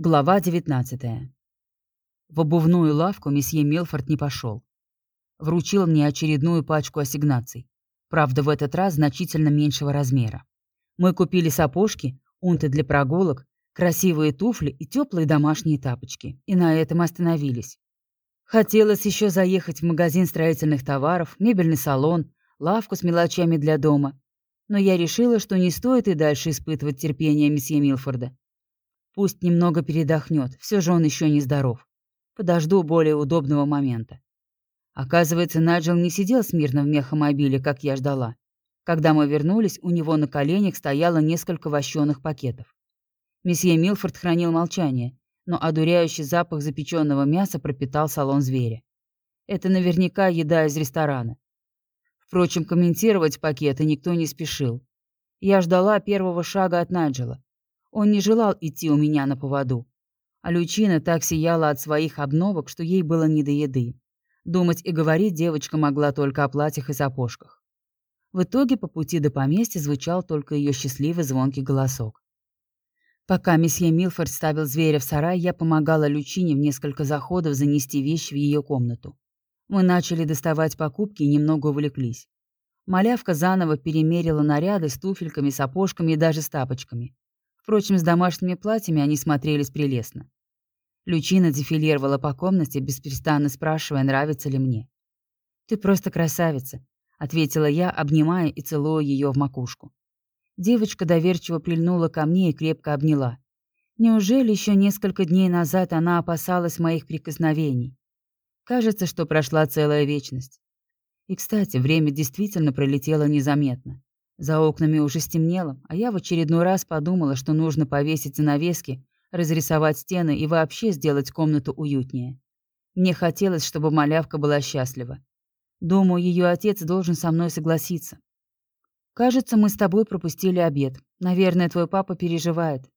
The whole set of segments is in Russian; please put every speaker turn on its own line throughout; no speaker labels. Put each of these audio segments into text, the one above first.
Глава 19. В обувную лавку месье Милфорд не пошел. Вручил мне очередную пачку ассигнаций. Правда, в этот раз значительно меньшего размера. Мы купили сапожки, унты для прогулок, красивые туфли и теплые домашние тапочки. И на этом остановились. Хотелось еще заехать в магазин строительных товаров, мебельный салон, лавку с мелочами для дома. Но я решила, что не стоит и дальше испытывать терпение месье Милфорда. Пусть немного передохнет, все же он еще не здоров. Подожду более удобного момента. Оказывается, Наджел не сидел смирно в мехомобиле, как я ждала. Когда мы вернулись, у него на коленях стояло несколько вощеных пакетов. Месье Милфорд хранил молчание, но одуряющий запах запеченного мяса пропитал салон зверя. Это наверняка еда из ресторана. Впрочем, комментировать пакеты никто не спешил. Я ждала первого шага от Наджела. Он не желал идти у меня на поводу. А Лючина так сияла от своих обновок, что ей было не до еды. Думать и говорить девочка могла только о платьях и сапожках. В итоге по пути до поместья звучал только ее счастливый звонкий голосок. Пока месье Милфорд ставил зверя в сарай, я помогала Лючине в несколько заходов занести вещи в ее комнату. Мы начали доставать покупки и немного увлеклись. Малявка заново перемерила наряды с туфельками, сапожками и даже с тапочками. Впрочем, с домашними платьями они смотрелись прелестно. Лючина дефилировала по комнате, беспрестанно спрашивая, нравится ли мне. «Ты просто красавица», — ответила я, обнимая и целуя ее в макушку. Девочка доверчиво прильнула ко мне и крепко обняла. Неужели еще несколько дней назад она опасалась моих прикосновений? Кажется, что прошла целая вечность. И, кстати, время действительно пролетело незаметно. За окнами уже стемнело, а я в очередной раз подумала, что нужно повесить занавески, разрисовать стены и вообще сделать комнату уютнее. Мне хотелось, чтобы малявка была счастлива. Думаю, ее отец должен со мной согласиться. Кажется, мы с тобой пропустили обед. Наверное, твой папа переживает.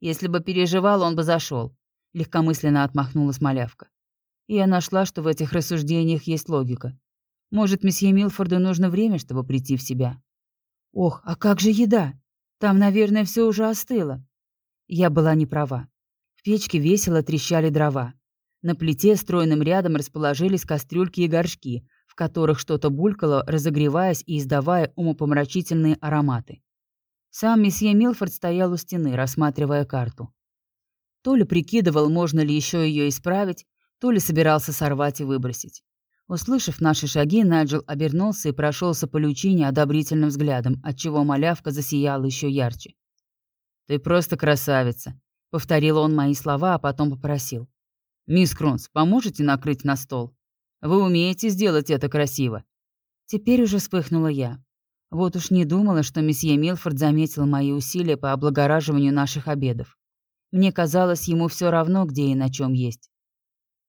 Если бы переживал, он бы зашел. Легкомысленно отмахнулась малявка. И я нашла, что в этих рассуждениях есть логика. Может, месье Милфорду нужно время, чтобы прийти в себя. Ох, а как же еда? Там, наверное, все уже остыло. Я была не права. В печке весело трещали дрова. На плите стройным рядом расположились кастрюльки и горшки, в которых что-то булькало, разогреваясь и издавая умопомрачительные ароматы. Сам месье Милфорд стоял у стены, рассматривая карту. То ли прикидывал, можно ли еще ее исправить, то ли собирался сорвать и выбросить. Услышав наши шаги, Найджел обернулся и прошелся по лючине одобрительным взглядом, отчего малявка засияла еще ярче. «Ты просто красавица», — повторил он мои слова, а потом попросил. «Мисс Кронс, поможете накрыть на стол? Вы умеете сделать это красиво». Теперь уже вспыхнула я. Вот уж не думала, что месье Милфорд заметил мои усилия по облагораживанию наших обедов. Мне казалось, ему все равно, где и на чем есть.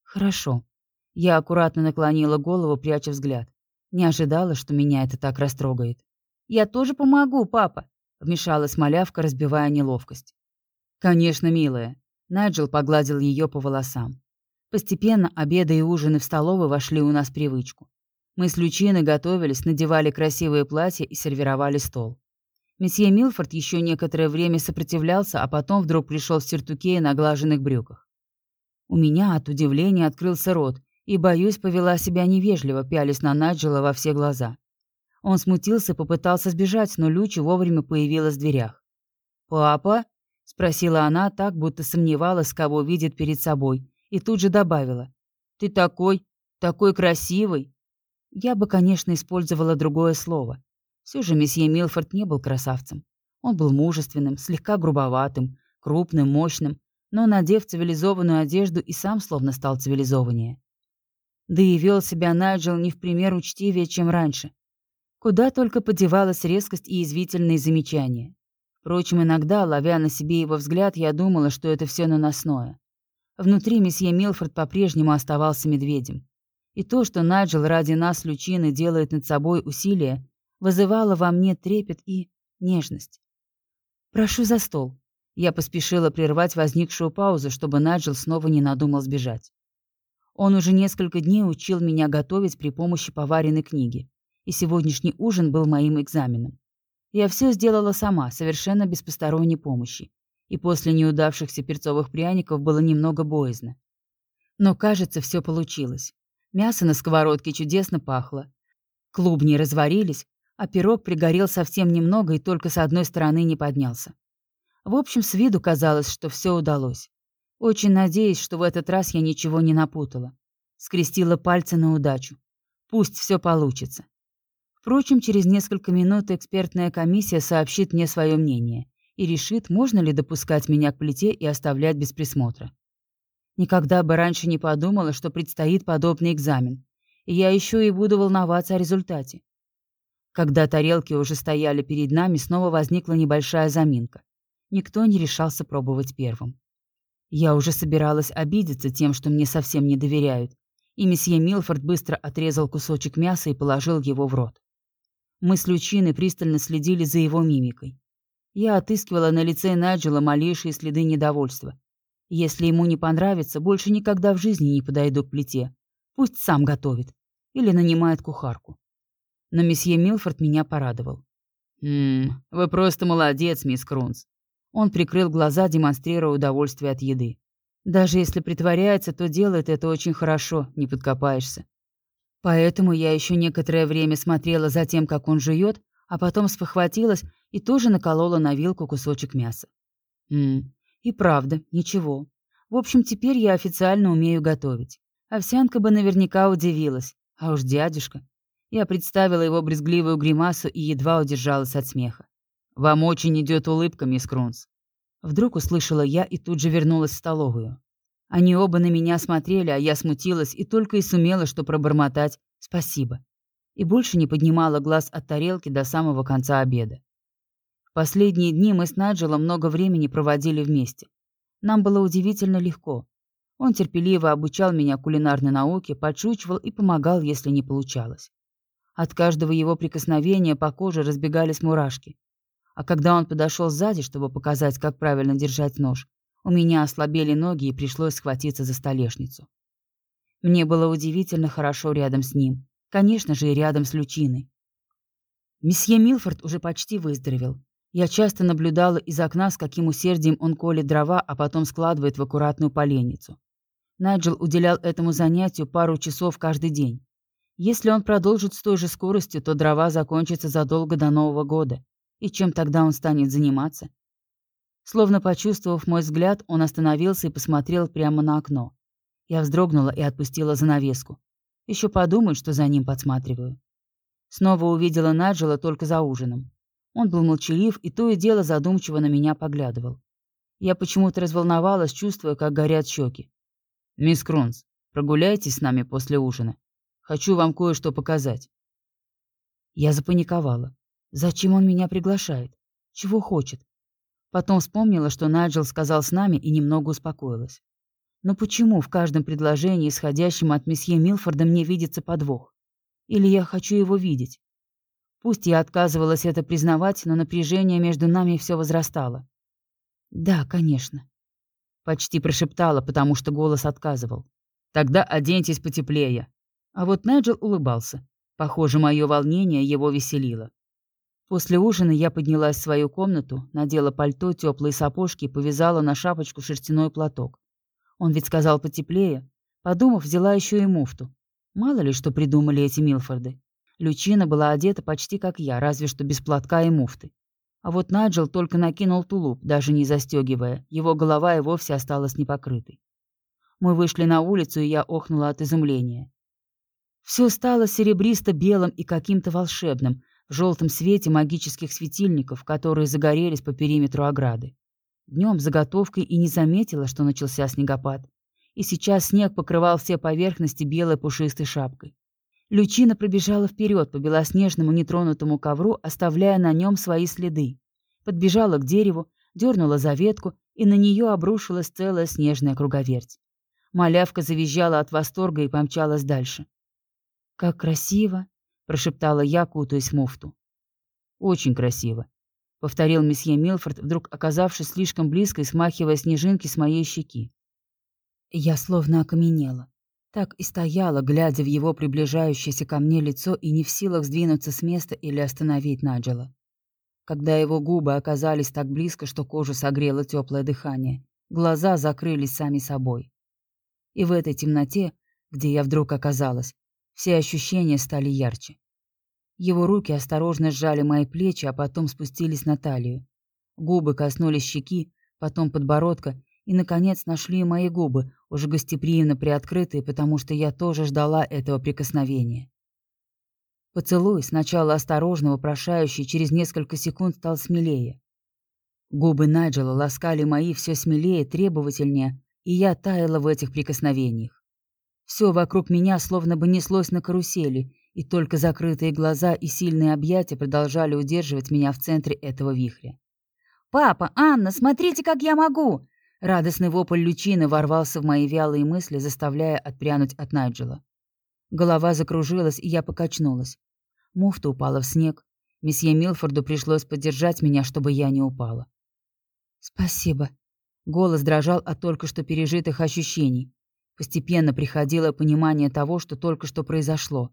«Хорошо», я аккуратно наклонила голову, пряча взгляд. Не ожидала, что меня это так растрогает. «Я тоже помогу, папа», — вмешалась малявка, разбивая неловкость. «Конечно, милая». Найджел погладил ее по волосам. Постепенно обеды и ужины в столовой вошли у нас в привычку. Мы с Лючиной готовились, надевали красивые платья и сервировали стол. Месье Милфорд еще некоторое время сопротивлялся, а потом вдруг пришел в сюртуке и наглаженных брюках. У меня от удивления открылся рот, и, боюсь, повела себя невежливо, пялись на Наджела во все глаза. Он смутился, попытался сбежать, но Люча вовремя появилась в дверях. «Папа?» — спросила она так, будто сомневалась, кого видит перед собой, и тут же добавила. «Ты такой, такой красивый!» Я бы, конечно, использовала другое слово. Все же месье Милфорд не был красавцем. Он был мужественным, слегка грубоватым, крупным, мощным, но, надев цивилизованную одежду, и сам словно стал цивилизованнее. Да и вел себя Найджел не в пример учтивее, чем раньше. Куда только подевалась резкость и извительные замечания. Впрочем, иногда, ловя на себе его взгляд, я думала, что это все наносное. Внутри месье Милфорд по-прежнему оставался медведем. И то, что Найджел ради нас, Лючины, делает над собой усилия, вызывало во мне трепет и нежность. «Прошу за стол». Я поспешила прервать возникшую паузу, чтобы Найджел снова не надумал сбежать. Он уже несколько дней учил меня готовить при помощи поваренной книги, и сегодняшний ужин был моим экзаменом. Я все сделала сама, совершенно без посторонней помощи. и после неудавшихся перцовых пряников было немного боязно. Но, кажется, все получилось. Мясо на сковородке чудесно пахло. Клубни разварились, а пирог пригорел совсем немного и только с одной стороны не поднялся. В общем, с виду казалось, что все удалось. Очень надеюсь, что в этот раз я ничего не напутала. Скрестила пальцы на удачу. Пусть все получится. Впрочем, через несколько минут экспертная комиссия сообщит мне свое мнение и решит, можно ли допускать меня к плите и оставлять без присмотра. Никогда бы раньше не подумала, что предстоит подобный экзамен, и я еще и буду волноваться о результате. Когда тарелки уже стояли перед нами, снова возникла небольшая заминка. Никто не решался пробовать первым. Я уже собиралась обидеться тем, что мне совсем не доверяют, и месье Милфорд быстро отрезал кусочек мяса и положил его в рот. Мы с Лючиной пристально следили за его мимикой. Я отыскивала на лице Наджела малейшие следы недовольства. Если ему не понравится, больше никогда в жизни не подойду к плите. Пусть сам готовит. Или нанимает кухарку. Но месье Милфорд меня порадовал. «Ммм, вы просто молодец, мисс Крунс». Он прикрыл глаза, демонстрируя удовольствие от еды. Даже если притворяется, то делает это очень хорошо, не подкопаешься. Поэтому я еще некоторое время смотрела за тем, как он жует, а потом спохватилась и тоже наколола на вилку кусочек мяса. Ммм, и правда, ничего. В общем, теперь я официально умею готовить. Овсянка бы наверняка удивилась. А уж дядюшка. Я представила его брезгливую гримасу и едва удержалась от смеха. «Вам очень идет улыбка, мисс Крунс». Вдруг услышала я и тут же вернулась в столовую. Они оба на меня смотрели, а я смутилась и только и сумела, что пробормотать «спасибо» и больше не поднимала глаз от тарелки до самого конца обеда. В последние дни мы с Наджелом много времени проводили вместе. Нам было удивительно легко. Он терпеливо обучал меня кулинарной науке, подшучивал и помогал, если не получалось. От каждого его прикосновения по коже разбегались мурашки. А когда он подошел сзади, чтобы показать, как правильно держать нож, у меня ослабели ноги и пришлось схватиться за столешницу. Мне было удивительно хорошо рядом с ним. Конечно же, и рядом с Лючиной. Месье Милфорд уже почти выздоровел. Я часто наблюдала из окна, с каким усердием он колет дрова, а потом складывает в аккуратную поленницу. Найджел уделял этому занятию пару часов каждый день. Если он продолжит с той же скоростью, то дрова закончатся задолго до Нового года. И чем тогда он станет заниматься? Словно почувствовав мой взгляд, он остановился и посмотрел прямо на окно. Я вздрогнула и отпустила занавеску. Еще подумают, что за ним подсматриваю. Снова увидела Наджела только за ужином. Он был молчалив и то и дело задумчиво на меня поглядывал. Я почему-то разволновалась, чувствуя, как горят щеки. «Мисс Кронс, прогуляйтесь с нами после ужина. Хочу вам кое-что показать». Я запаниковала. Зачем он меня приглашает? Чего хочет? Потом вспомнила, что Найджел сказал с нами и немного успокоилась. Но почему в каждом предложении, исходящем от месье Милфорда, мне видится подвох? Или я хочу его видеть? Пусть я отказывалась это признавать, но напряжение между нами все возрастало. «Да, конечно», — почти прошептала, потому что голос отказывал. «Тогда оденьтесь потеплее». А вот Найджел улыбался. Похоже, мое волнение его веселило. После ужина я поднялась в свою комнату, надела пальто, теплые сапожки и повязала на шапочку шерстяной платок. Он ведь сказал потеплее. Подумав, взяла еще и муфту. Мало ли, что придумали эти Милфорды. Лючина была одета почти как я, разве что без платка и муфты. А вот Наджел только накинул тулуп, даже не застегивая. Его голова и вовсе осталась непокрытой. Мы вышли на улицу, и я охнула от изумления. Все стало серебристо-белым и каким-то волшебным, желтом свете магических светильников, которые загорелись по периметру ограды. Днем заготовкой и не заметила, что начался снегопад. И сейчас снег покрывал все поверхности белой пушистой шапкой. Лючина пробежала вперед по белоснежному нетронутому ковру, оставляя на нем свои следы. Подбежала к дереву, дернула за ветку, и на нее обрушилась целая снежная круговерть. Малявка завизжала от восторга и помчалась дальше. «Как красиво!» — прошептала я, кутаясь в муфту. «Очень красиво», — повторил месье Милфорд, вдруг оказавшись слишком близко и смахивая снежинки с моей щеки. Я словно окаменела. Так и стояла, глядя в его приближающееся ко мне лицо и не в силах сдвинуться с места или остановить Наджела. Когда его губы оказались так близко, что кожу согрело теплое дыхание, глаза закрылись сами собой. И в этой темноте, где я вдруг оказалась, все ощущения стали ярче. Его руки осторожно сжали мои плечи, а потом спустились на талию. Губы коснулись щеки, потом подбородка и, наконец, нашли мои губы, уже гостеприимно приоткрытые, потому что я тоже ждала этого прикосновения. Поцелуй, сначала осторожно, вопрошающий, через несколько секунд стал смелее. Губы Найджела ласкали мои все смелее, требовательнее, и я таяла в этих прикосновениях. Все вокруг меня словно бы неслось на карусели, и только закрытые глаза и сильные объятия продолжали удерживать меня в центре этого вихря. «Папа, Анна, смотрите, как я могу!» Радостный вопль Лючины ворвался в мои вялые мысли, заставляя отпрянуть от Найджела. Голова закружилась, и я покачнулась. Муфта упала в снег. Месье Милфорду пришлось поддержать меня, чтобы я не упала. «Спасибо». Голос дрожал от только что пережитых ощущений. Постепенно приходило понимание того, что только что произошло.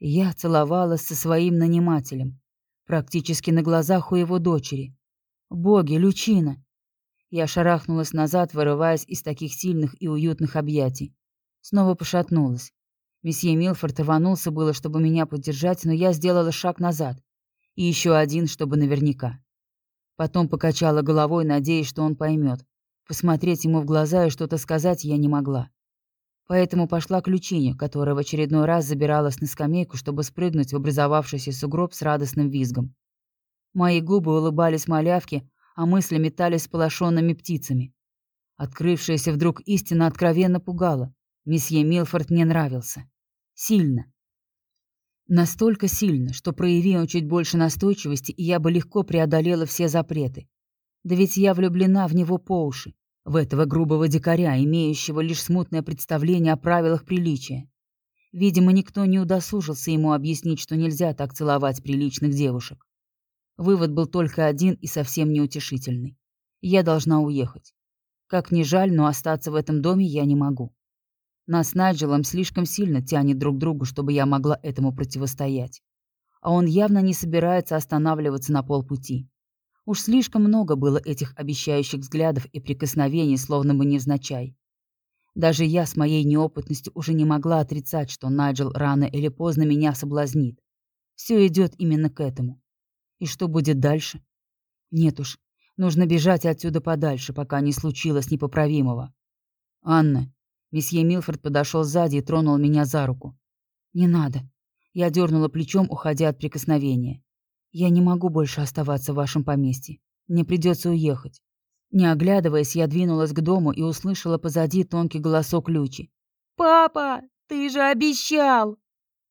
Я целовалась со своим нанимателем. Практически на глазах у его дочери. «Боги, Лючина!» Я шарахнулась назад, вырываясь из таких сильных и уютных объятий. Снова пошатнулась. Месье Милфорд рванулся было, чтобы меня поддержать, но я сделала шаг назад. И еще один, чтобы наверняка. Потом покачала головой, надеясь, что он поймет. Посмотреть ему в глаза и что-то сказать я не могла. Поэтому пошла к Лючине, которая в очередной раз забиралась на скамейку, чтобы спрыгнуть в образовавшийся сугроб с радостным визгом. Мои губы улыбались малявки, а мысли метались сполошенными птицами. Открывшаяся вдруг истина откровенно пугала. Месье Милфорд мне нравился. Сильно. Настолько сильно, что прояви он чуть больше настойчивости, и я бы легко преодолела все запреты. Да ведь я влюблена в него по уши, в этого грубого дикаря, имеющего лишь смутное представление о правилах приличия. Видимо, никто не удосужился ему объяснить, что нельзя так целовать приличных девушек. Вывод был только один и совсем неутешительный. Я должна уехать. Как ни жаль, но остаться в этом доме я не могу. Нас с Найджелом слишком сильно тянет друг к другу, чтобы я могла этому противостоять. А он явно не собирается останавливаться на полпути. Уж слишком много было этих обещающих взглядов и прикосновений, словно бы невзначай. Даже я с моей неопытностью уже не могла отрицать, что Найджел рано или поздно меня соблазнит. Все идет именно к этому. И что будет дальше? Нет уж, нужно бежать отсюда подальше, пока не случилось непоправимого. «Анна, Месье Милфорд подошел сзади и тронул меня за руку. «Не надо». Я дернула плечом, уходя от прикосновения. «Я не могу больше оставаться в вашем поместье. Мне придется уехать». Не оглядываясь, я двинулась к дому и услышала позади тонкий голосок Лючи. «Папа, ты же обещал!»